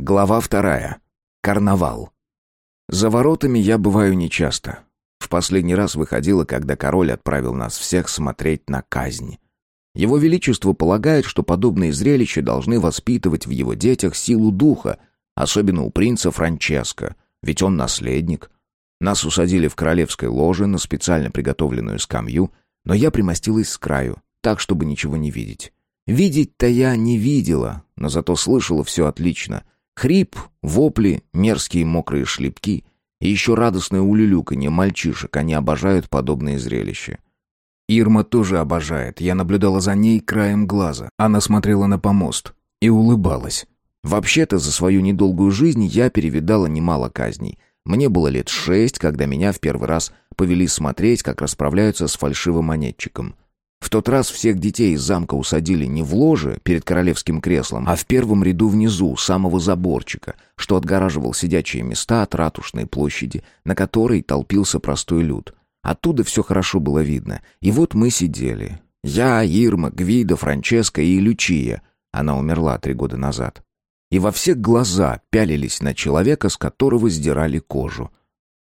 Глава вторая. Карнавал. За воротами я бываю нечасто. В последний раз выходила, когда король отправил нас всех смотреть на казнь. Его Величество полагает, что подобные зрелища должны воспитывать в его детях силу духа, особенно у принца Франческо, ведь он наследник. Нас усадили в королевской ложе на специально приготовленную скамью, но я примостилась с краю, так, чтобы ничего не видеть. Видеть-то я не видела, но зато слышала все отлично — Хрип, вопли, мерзкие мокрые шлепки и еще радостное улюлюканье мальчишек, они обожают подобные зрелища. Ирма тоже обожает, я наблюдала за ней краем глаза. Она смотрела на помост и улыбалась. Вообще-то за свою недолгую жизнь я перевидала немало казней. Мне было лет шесть, когда меня в первый раз повели смотреть, как расправляются с фальшивомонетчиком. В тот раз всех детей из замка усадили не в ложе перед королевским креслом, а в первом ряду внизу, самого заборчика, что отгораживал сидячие места от ратушной площади, на которой толпился простой люд. Оттуда все хорошо было видно. И вот мы сидели. Я, Ирма, Гвида, Франческа и Лючия. Она умерла три года назад. И во все глаза пялились на человека, с которого сдирали кожу.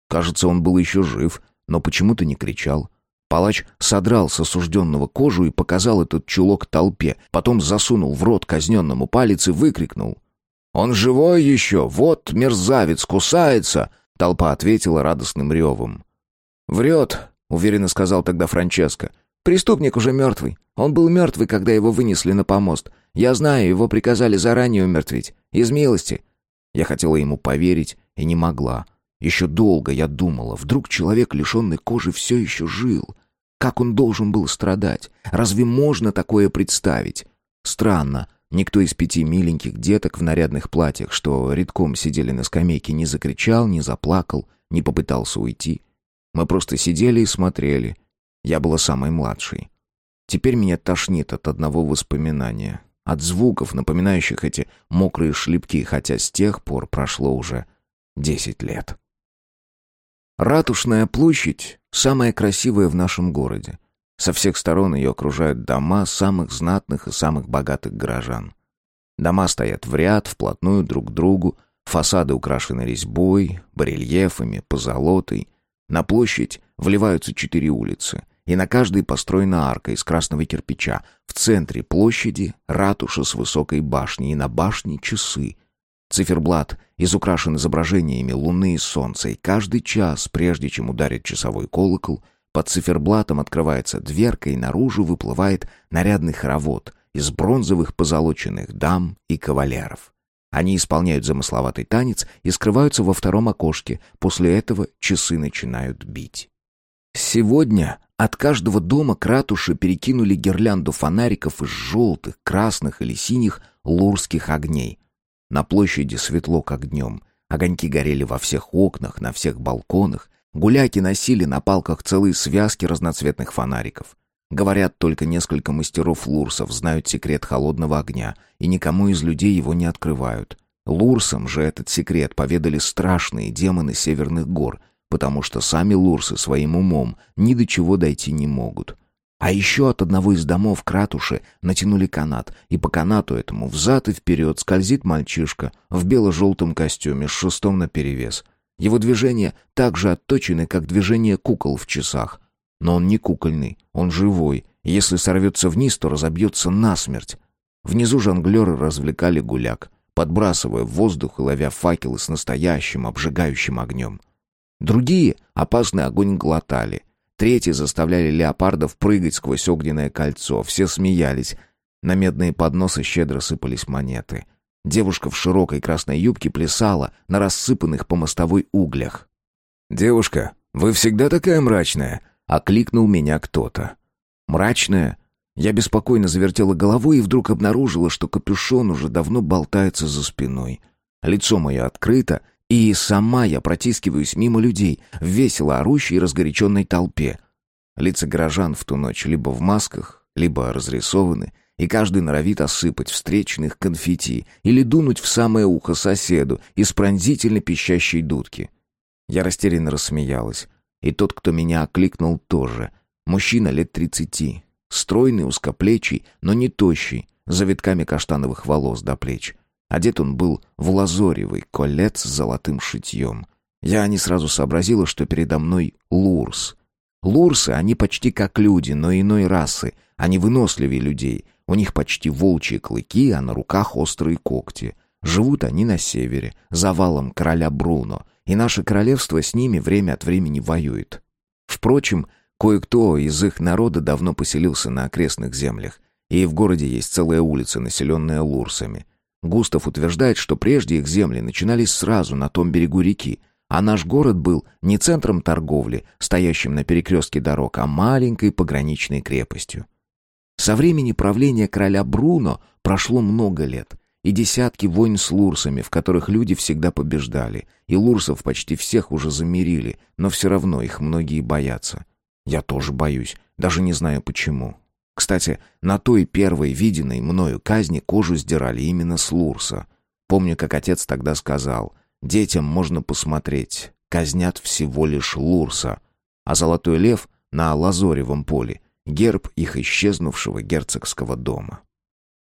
Кажется, он был еще жив, но почему-то не кричал. Палач содрал с осужденного кожу и показал этот чулок толпе, потом засунул в рот казненному палец и выкрикнул. «Он живой еще! Вот мерзавец, кусается!» Толпа ответила радостным ревом. «Врет», — уверенно сказал тогда Франческо. «Преступник уже мертвый. Он был мертвый, когда его вынесли на помост. Я знаю, его приказали заранее умертвить. Из милости». Я хотела ему поверить и не могла. Еще долго я думала, вдруг человек, лишенный кожи, все еще жил. Как он должен был страдать? Разве можно такое представить? Странно, никто из пяти миленьких деток в нарядных платьях, что редком сидели на скамейке, не закричал, не заплакал, не попытался уйти. Мы просто сидели и смотрели. Я была самой младшей. Теперь меня тошнит от одного воспоминания. От звуков, напоминающих эти мокрые шлепки, хотя с тех пор прошло уже десять лет. Ратушная площадь – самая красивая в нашем городе. Со всех сторон ее окружают дома самых знатных и самых богатых горожан. Дома стоят в ряд, вплотную друг к другу, фасады украшены резьбой, барельефами, позолотой. На площадь вливаются четыре улицы, и на каждой построена арка из красного кирпича. В центре площади – ратуша с высокой башней, и на башне – часы – Циферблат изукрашен изображениями луны и солнца, и каждый час, прежде чем ударит часовой колокол, под циферблатом открывается дверка, и наружу выплывает нарядный хоровод из бронзовых позолоченных дам и кавалеров. Они исполняют замысловатый танец и скрываются во втором окошке. После этого часы начинают бить. Сегодня от каждого дома к ратуше перекинули гирлянду фонариков из желтых, красных или синих лурских огней. На площади светло, как днем. Огоньки горели во всех окнах, на всех балконах. Гуляки носили на палках целые связки разноцветных фонариков. Говорят, только несколько мастеров лурсов знают секрет холодного огня, и никому из людей его не открывают. Лурсам же этот секрет поведали страшные демоны северных гор, потому что сами лурсы своим умом ни до чего дойти не могут. А еще от одного из домов к ратуше натянули канат, и по канату этому взад и вперед скользит мальчишка в бело-желтом костюме с шестом наперевес. Его движения так же отточены, как движение кукол в часах. Но он не кукольный, он живой, если сорвется вниз, то разобьется насмерть. Внизу жонглеры развлекали гуляк, подбрасывая в воздух и ловя факелы с настоящим обжигающим огнем. Другие опасный огонь глотали — Третьи заставляли леопардов прыгать сквозь огненное кольцо. Все смеялись. На медные подносы щедро сыпались монеты. Девушка в широкой красной юбке плясала на рассыпанных по мостовой углях. «Девушка, вы всегда такая мрачная?» — окликнул меня кто-то. «Мрачная?» Я беспокойно завертела головой и вдруг обнаружила, что капюшон уже давно болтается за спиной. Лицо мое открыто — и сама я протискиваюсь мимо людей, в весело орущей и разгоряченной толпе. Лица горожан в ту ночь либо в масках, либо разрисованы, и каждый норовит осыпать встречных конфетти или дунуть в самое ухо соседу из пронзительно пищащей дудки. Я растерянно рассмеялась. И тот, кто меня окликнул, тоже. Мужчина лет тридцати. Стройный, узкоплечий, но не тощий, с завитками каштановых волос до плеч. Одет он был в лазоревый колец с золотым шитьем. Я не сразу сообразила, что передо мной Лурс. Лурсы, они почти как люди, но иной расы. Они выносливее людей. У них почти волчьи клыки, а на руках острые когти. Живут они на севере, за валом короля Бруно, и наше королевство с ними время от времени воюет. Впрочем, кое-кто из их народа давно поселился на окрестных землях, и в городе есть целая улица, населенная лурсами. Густав утверждает, что прежде их земли начинались сразу на том берегу реки, а наш город был не центром торговли, стоящим на перекрестке дорог, а маленькой пограничной крепостью. Со времени правления короля Бруно прошло много лет, и десятки войн с лурсами, в которых люди всегда побеждали, и лурсов почти всех уже замирили, но все равно их многие боятся. Я тоже боюсь, даже не знаю почему. Кстати, на той первой виденной мною казни кожу сдирали именно с Лурса. Помню, как отец тогда сказал, детям можно посмотреть, казнят всего лишь Лурса. А золотой лев на Лазоревом поле — герб их исчезнувшего герцогского дома.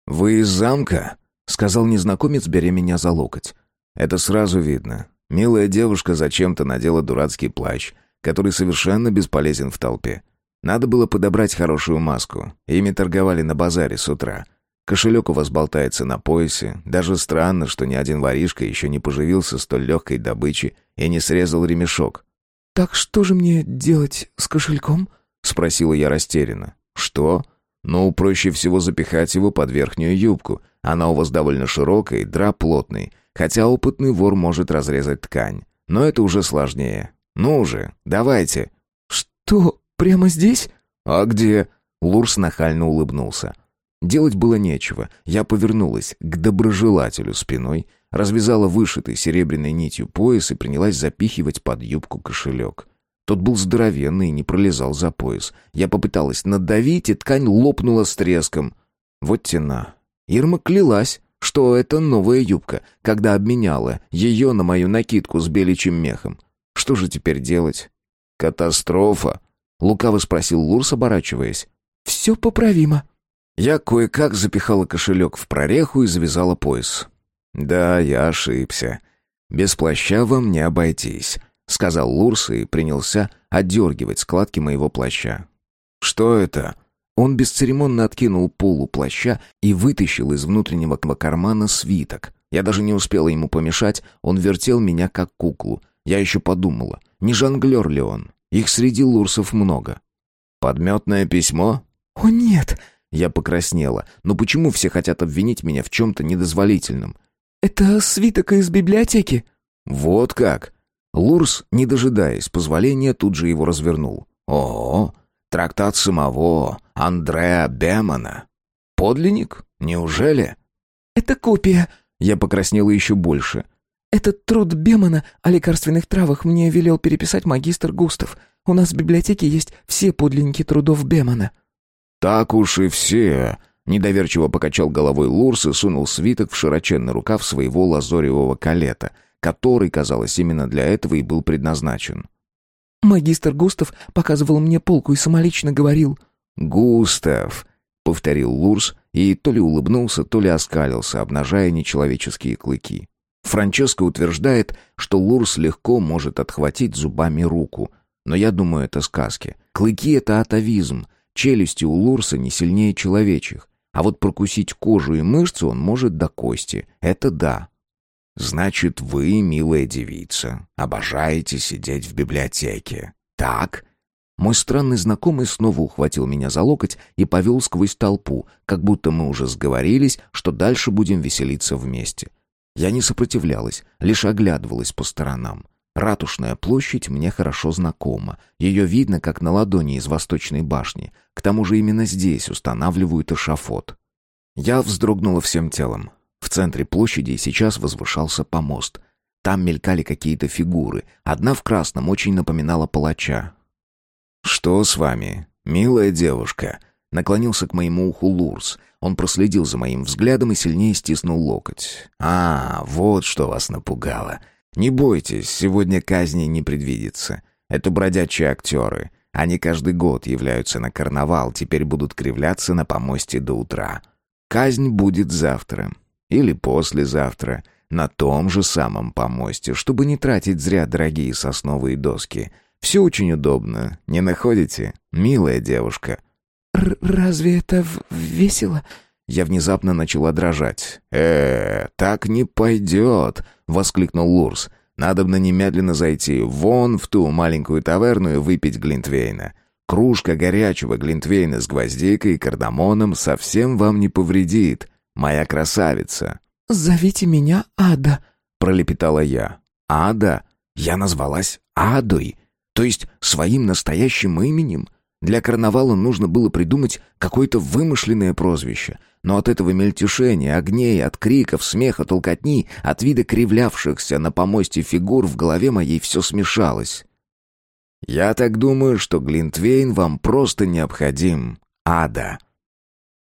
«Вы из замка?» — сказал незнакомец, беря меня за локоть. «Это сразу видно. Милая девушка зачем-то надела дурацкий плащ, который совершенно бесполезен в толпе. Надо было подобрать хорошую маску. Ими торговали на базаре с утра. Кошелек у вас болтается на поясе. Даже странно, что ни один воришка еще не поживился столь легкой добычи и не срезал ремешок. «Так что же мне делать с кошельком?» — спросила я растерянно. «Что? Ну, проще всего запихать его под верхнюю юбку. Она у вас довольно широкая и драп плотный, хотя опытный вор может разрезать ткань. Но это уже сложнее. Ну уже, давайте». «Что?» Прямо здесь?» «А где?» Лурс нахально улыбнулся. Делать было нечего. Я повернулась к доброжелателю спиной, развязала вышитый серебряной нитью пояс и принялась запихивать под юбку кошелек. Тот был здоровенный и не пролезал за пояс. Я попыталась надавить, и ткань лопнула с треском. Вот тена. Ирма клялась, что это новая юбка, когда обменяла ее на мою накидку с беличьим мехом. Что же теперь делать? Катастрофа. Лукаво спросил Лурс, оборачиваясь. «Все поправимо». Я кое-как запихала кошелек в прореху и завязала пояс. «Да, я ошибся. Без плаща вам не обойтись», — сказал Лурс и принялся отдергивать складки моего плаща. «Что это?» Он бесцеремонно откинул полу плаща и вытащил из внутреннего кармана свиток. Я даже не успела ему помешать, он вертел меня как куклу. Я еще подумала, не жонглер ли он? Их среди лурсов много. Подметное письмо? О нет! Я покраснела. Но почему все хотят обвинить меня в чем-то недозволительном? Это свиток из библиотеки. Вот как. Лурс, не дожидаясь позволения, тут же его развернул. О, трактат самого Андреа Бемана. Подлинник? Неужели? Это копия. Я покраснела еще больше. Этот труд Бемана о лекарственных травах мне велел переписать магистр Густав. У нас в библиотеке есть все подлинники трудов Бемана». «Так уж и все», — недоверчиво покачал головой Лурс и сунул свиток в широченный рукав своего лазоревого калета, который, казалось, именно для этого и был предназначен. «Магистр Густав показывал мне полку и самолично говорил...» «Густав», — повторил Лурс и то ли улыбнулся, то ли оскалился, обнажая нечеловеческие клыки. Франческо утверждает, что Лурс легко может отхватить зубами руку. Но я думаю, это сказки. Клыки — это атовизм. Челюсти у Лурса не сильнее человечьих. А вот прокусить кожу и мышцу он может до кости. Это да. «Значит, вы, милая девица, обожаете сидеть в библиотеке. Так?» Мой странный знакомый снова ухватил меня за локоть и повел сквозь толпу, как будто мы уже сговорились, что дальше будем веселиться вместе. Я не сопротивлялась, лишь оглядывалась по сторонам. Ратушная площадь мне хорошо знакома. Ее видно, как на ладони из восточной башни. К тому же именно здесь устанавливают эшафот. Я вздрогнула всем телом. В центре площади сейчас возвышался помост. Там мелькали какие-то фигуры. Одна в красном очень напоминала палача. «Что с вами, милая девушка?» Наклонился к моему уху Лурс. Он проследил за моим взглядом и сильнее стиснул локоть. «А, вот что вас напугало. Не бойтесь, сегодня казни не предвидится. Это бродячие актеры. Они каждый год являются на карнавал, теперь будут кривляться на помосте до утра. Казнь будет завтра. или послезавтра, на том же самом помосте, чтобы не тратить зря дорогие сосновые доски. Все очень удобно, не находите, милая девушка?» «Разве это весело?» Я внезапно начала дрожать. э так не пойдет!» — воскликнул Лурс. «Надобно немедленно зайти вон в ту маленькую таверну и выпить глинтвейна. Кружка горячего глинтвейна с гвоздикой и кардамоном совсем вам не повредит, моя красавица». «Зовите меня Ада», — пролепетала я. «Ада? Я назвалась Адой, то есть своим настоящим именем?» Для карнавала нужно было придумать какое-то вымышленное прозвище, но от этого мельтешения, огней, от криков, смеха, толкотни, от вида кривлявшихся на помосте фигур в голове моей все смешалось. «Я так думаю, что Глинтвейн вам просто необходим, ада».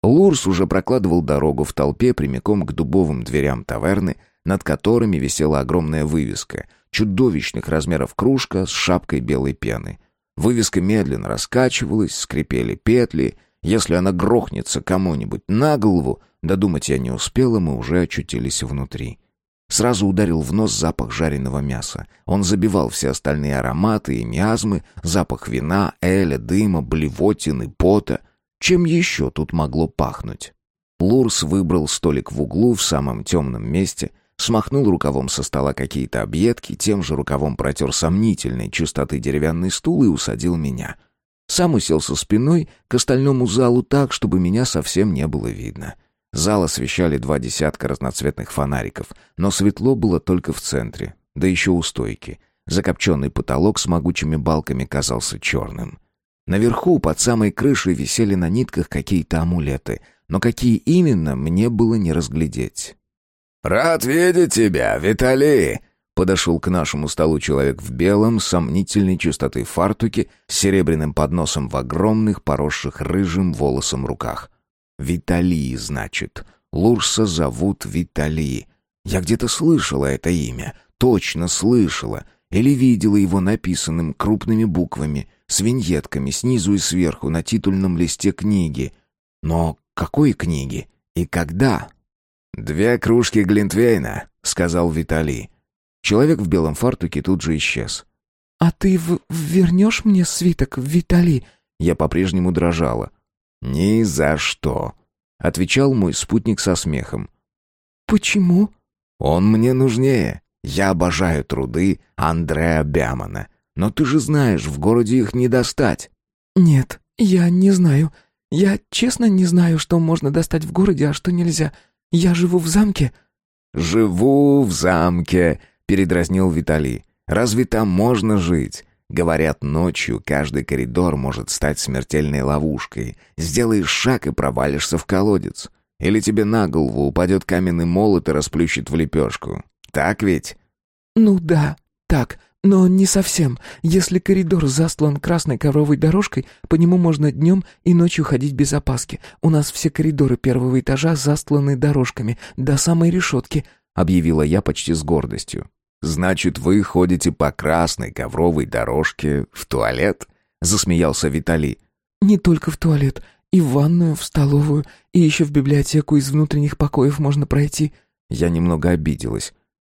Лурс уже прокладывал дорогу в толпе прямиком к дубовым дверям таверны, над которыми висела огромная вывеска, чудовищных размеров кружка с шапкой белой пены — Вывеска медленно раскачивалась, скрипели петли. Если она грохнется кому-нибудь на голову, додумать я не успела, мы уже очутились внутри. Сразу ударил в нос запах жареного мяса. Он забивал все остальные ароматы и миазмы, запах вина, эля, дыма, блевотины, пота. Чем еще тут могло пахнуть? Лурс выбрал столик в углу в самом темном месте, смахнул рукавом со стола какие-то объедки, тем же рукавом протер сомнительной чистоты деревянный стул и усадил меня. Сам уселся спиной к остальному залу так, чтобы меня совсем не было видно. Зал освещали два десятка разноцветных фонариков, но светло было только в центре, да еще у стойки. Закопченный потолок с могучими балками казался черным. Наверху, под самой крышей, висели на нитках какие-то амулеты, но какие именно, мне было не разглядеть. «Рад видеть тебя, Виталий!» Подошел к нашему столу человек в белом, сомнительной чистоты фартуке, с серебряным подносом в огромных, поросших рыжим волосом руках. «Виталий, значит. Лурса зовут Виталий. Я где-то слышала это имя, точно слышала, или видела его написанным крупными буквами, с виньетками снизу и сверху на титульном листе книги. Но какой книги и когда?» «Две кружки Глинтвейна», — сказал Виталий. Человек в белом фартуке тут же исчез. «А ты в вернешь мне свиток, Виталий?» Я по-прежнему дрожала. «Ни за что», — отвечал мой спутник со смехом. «Почему?» «Он мне нужнее. Я обожаю труды Андреа Бямана. Но ты же знаешь, в городе их не достать». «Нет, я не знаю. Я честно не знаю, что можно достать в городе, а что нельзя. Я живу в замке». «Живу в замке», — передразнил Виталий. «Разве там можно жить?» Говорят, ночью каждый коридор может стать смертельной ловушкой. Сделаешь шаг и провалишься в колодец. Или тебе на голову упадет каменный молот и расплющит в лепешку. Так ведь? Ну да, так. Но не совсем. Если коридор застлан красной ковровой дорожкой, по нему можно днем и ночью ходить без опаски. У нас все коридоры первого этажа застланы дорожками, до самой решетки», — объявила я почти с гордостью. «Значит, вы ходите по красной ковровой дорожке в туалет?» — засмеялся Виталий. «Не только в туалет. И в ванную, в столовую, и еще в библиотеку из внутренних покоев можно пройти». Я немного обиделась.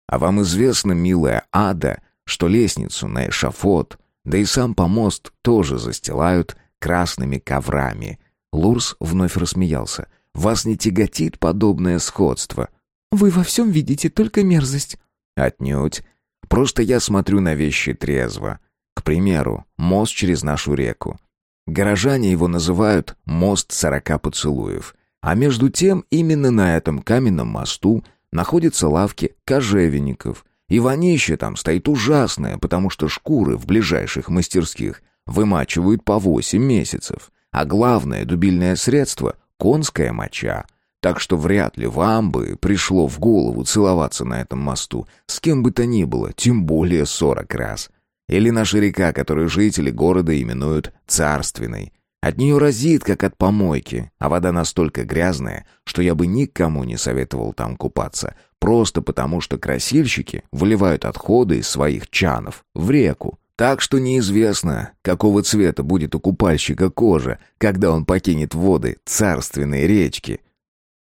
«А вам известно, милая Ада, что лестницу на эшафот, да и сам помост тоже застилают красными коврами. Лурс вновь рассмеялся. «Вас не тяготит подобное сходство?» «Вы во всем видите только мерзость». «Отнюдь. Просто я смотрю на вещи трезво. К примеру, мост через нашу реку. Горожане его называют «мост сорока поцелуев». А между тем, именно на этом каменном мосту находятся лавки кожевенников, и вонище там стоит ужасное, потому что шкуры в ближайших мастерских вымачивают по восемь месяцев. А главное дубильное средство — конская моча. Так что вряд ли вам бы пришло в голову целоваться на этом мосту с кем бы то ни было, тем более сорок раз. Или наша река, которую жители города именуют «царственной». От нее разит, как от помойки, а вода настолько грязная, что я бы никому не советовал там купаться, просто потому что красильщики выливают отходы из своих чанов в реку. Так что неизвестно, какого цвета будет у купальщика кожа, когда он покинет воды царственной речки.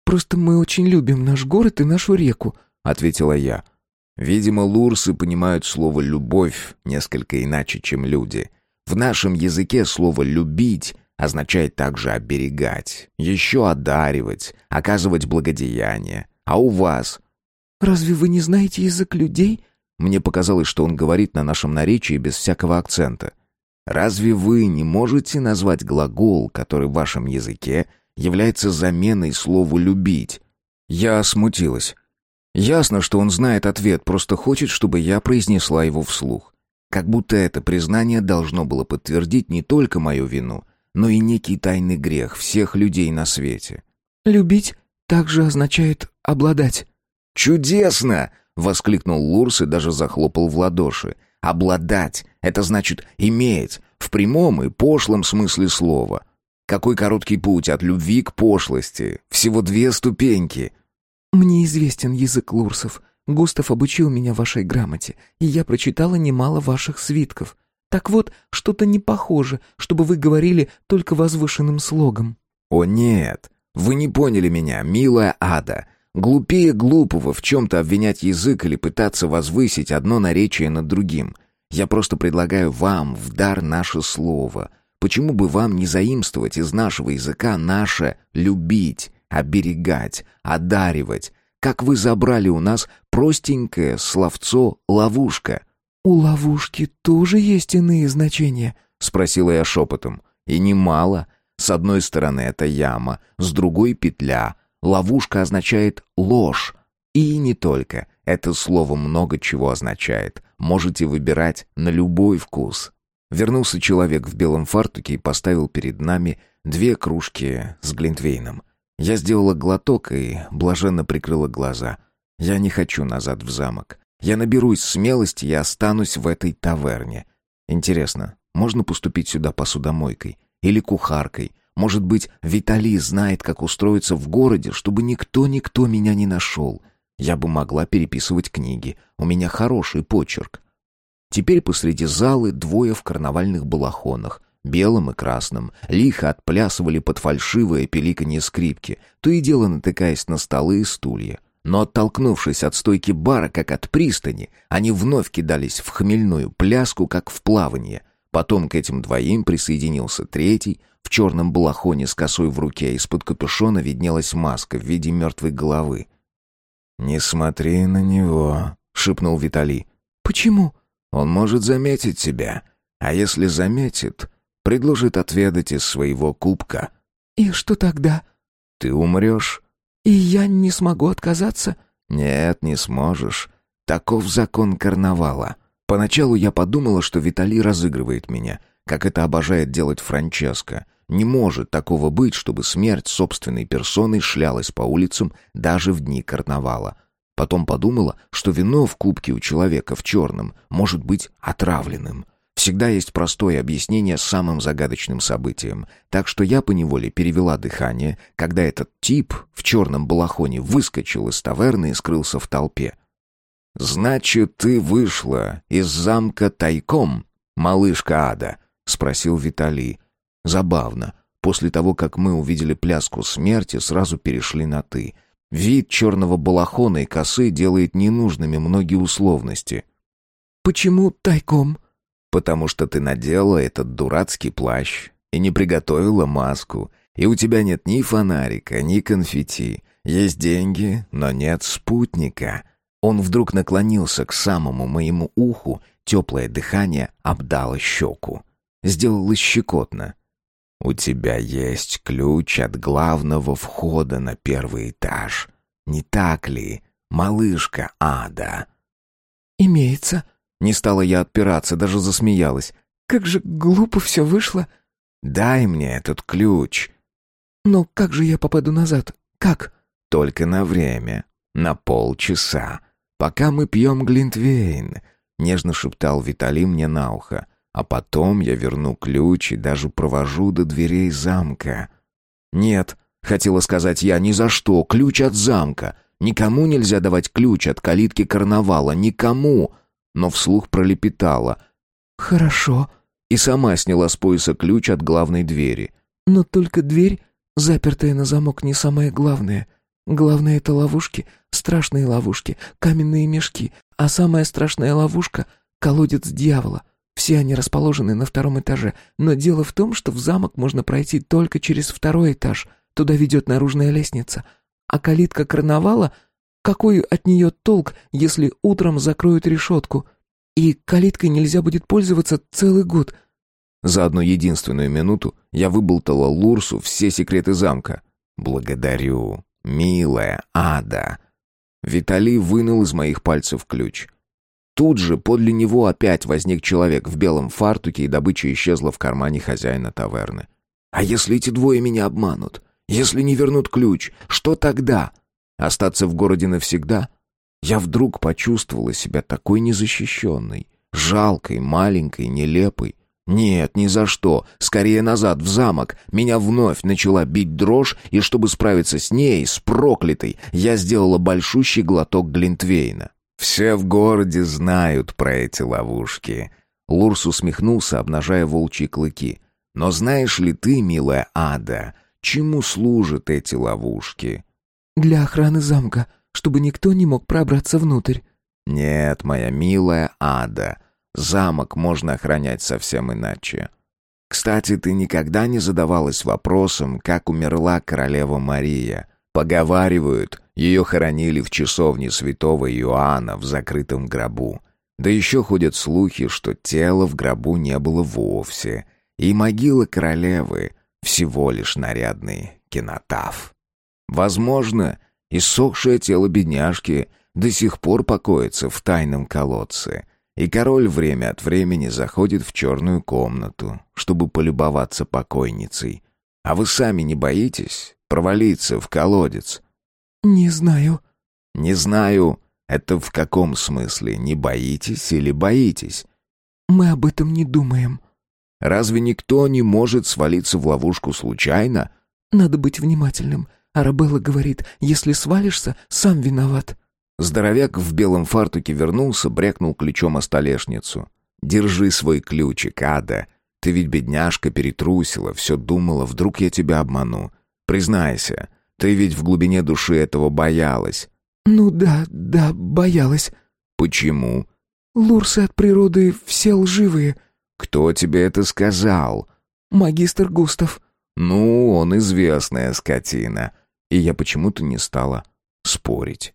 Просто мы очень любим наш город и нашу реку», — ответила я. Видимо, лурсы понимают слово «любовь» несколько иначе, чем люди. В нашем языке слово «любить» означает также оберегать, еще одаривать, оказывать благодеяние. А у вас? «Разве вы не знаете язык людей?» Мне показалось, что он говорит на нашем наречии без всякого акцента. «Разве вы не можете назвать глагол, который в вашем языке является заменой слову «любить»?» Я смутилась. Ясно, что он знает ответ, просто хочет, чтобы я произнесла его вслух. Как будто это признание должно было подтвердить не только мою вину, но и некий тайный грех всех людей на свете. «Любить также означает обладать». «Чудесно!» — воскликнул Лурс и даже захлопал в ладоши. «Обладать — это значит иметь, в прямом и пошлом смысле слова. Какой короткий путь от любви к пошлости. Всего две ступеньки». «Мне известен язык лурсов. Густав обучил меня вашей грамоте, и я прочитала немало ваших свитков. Так вот, что-то не похоже, чтобы вы говорили только возвышенным слогом». «О нет, вы не поняли меня, милая Ада. Глупее глупого в чем-то обвинять язык или пытаться возвысить одно наречие над другим. Я просто предлагаю вам в дар наше слово. Почему бы вам не заимствовать из нашего языка наше «любить», оберегать, одаривать, как вы забрали у нас простенькое словцо «ловушка». «У ловушки тоже есть иные значения?» — спросила я шепотом. «И немало. С одной стороны это яма, с другой — петля. Ловушка означает ложь. И не только. Это слово много чего означает. Можете выбирать на любой вкус». Вернулся человек в белом фартуке и поставил перед нами две кружки с глинтвейном. Я сделала глоток и блаженно прикрыла глаза. Я не хочу назад в замок. Я наберусь смелости и останусь в этой таверне. Интересно, можно поступить сюда посудомойкой или кухаркой? Может быть, Виталий знает, как устроиться в городе, чтобы никто-никто меня не нашел. Я бы могла переписывать книги. У меня хороший почерк. Теперь посреди залы двое в карнавальных балахонах белым и красным, лихо отплясывали под фальшивое пеликанье скрипки, то и дело натыкаясь на столы и стулья. Но оттолкнувшись от стойки бара, как от пристани, они вновь кидались в хмельную пляску, как в плавание. Потом к этим двоим присоединился третий, в черном балахоне с косой в руке, из-под капюшона виднелась маска в виде мертвой головы. «Не смотри на него», — шепнул Виталий. «Почему?» «Он может заметить тебя. А если заметит, предложит отведать из своего кубка. «И что тогда?» «Ты умрешь». «И я не смогу отказаться?» «Нет, не сможешь. Таков закон карнавала. Поначалу я подумала, что Виталий разыгрывает меня, как это обожает делать Франческо. Не может такого быть, чтобы смерть собственной персоной шлялась по улицам даже в дни карнавала. Потом подумала, что вино в кубке у человека в черном может быть отравленным. Всегда есть простое объяснение самым загадочным событиям, так что я поневоле перевела дыхание, когда этот тип в черном балахоне выскочил из таверны и скрылся в толпе. «Значит, ты вышла из замка тайком, малышка Ада?» — спросил Виталий. «Забавно. После того, как мы увидели пляску смерти, сразу перешли на «ты». Вид черного балахона и косы делает ненужными многие условности». «Почему тайком?» Потому что ты надела этот дурацкий плащ и не приготовила маску, и у тебя нет ни фонарика, ни конфетти. Есть деньги, но нет спутника». Он вдруг наклонился к самому моему уху, теплое дыхание обдало щеку. Сделалось щекотно. «У тебя есть ключ от главного входа на первый этаж. Не так ли, малышка Ада?» «Имеется», не стала я отпираться, даже засмеялась. «Как же глупо все вышло!» «Дай мне этот ключ!» «Но как же я попаду назад? Как?» «Только на время. На полчаса. Пока мы пьем Глинтвейн», — нежно шептал Виталий мне на ухо. «А потом я верну ключ и даже провожу до дверей замка». «Нет», — хотела сказать я, — «ни за что. Ключ от замка. Никому нельзя давать ключ от калитки карнавала. Никому!» Но вслух пролепетала. «Хорошо». И сама сняла с пояса ключ от главной двери. «Но только дверь, запертая на замок, не самое главное. Главное — это ловушки, страшные ловушки, каменные мешки, а самая страшная ловушка — колодец дьявола. Все они расположены на втором этаже, но дело в том, что в замок можно пройти только через второй этаж. Туда ведет наружная лестница. А калитка карнавала... Какой от нее толк, если утром закроют решетку? И калиткой нельзя будет пользоваться целый год. За одну единственную минуту я выболтала Лурсу все секреты замка. «Благодарю, милая Ада». Виталий вынул из моих пальцев ключ. Тут же подле него опять возник человек в белом фартуке, и добыча исчезла в кармане хозяина таверны. «А если эти двое меня обманут? Если не вернут ключ, что тогда? Остаться в городе навсегда?» Я вдруг почувствовала себя такой незащищенной, жалкой, маленькой, нелепой. Нет, ни за что. Скорее назад, в замок. Меня вновь начала бить дрожь, и чтобы справиться с ней, с проклятой, я сделала большущий глоток Глинтвейна. Все в городе знают про эти ловушки. Лурс усмехнулся, обнажая волчьи клыки. Но знаешь ли ты, милая Ада, чему служат эти ловушки? Для охраны замка, чтобы никто не мог пробраться внутрь. Нет, моя милая Ада, замок можно охранять совсем иначе. Кстати, ты никогда не задавалась вопросом, как умерла королева Мария? Поговаривают, ее хоронили в часовне святого Иоанна в закрытом гробу. Да еще ходят слухи, что тела в гробу не было вовсе, и могила королевы всего лишь нарядный кинотаф. Возможно, иссохшее тело бедняжки до сих пор покоится в тайном колодце, и король время от времени заходит в черную комнату, чтобы полюбоваться покойницей. А вы сами не боитесь провалиться в колодец? «Не знаю». «Не знаю. Это в каком смысле? Не боитесь или боитесь?» «Мы об этом не думаем». «Разве никто не может свалиться в ловушку случайно?» «Надо быть внимательным. Арабелла говорит, если свалишься, сам виноват». Здоровяк в белом фартуке вернулся, брякнул ключом о столешницу. «Держи свой ключик, Ада. Ты ведь, бедняжка, перетрусила, все думала, вдруг я тебя обману. Признайся, ты ведь в глубине души этого боялась». «Ну да, да, боялась». «Почему?» «Лурсы от природы все лживые». «Кто тебе это сказал?» «Магистр Густав». «Ну, он известная скотина». И я почему-то не стала спорить.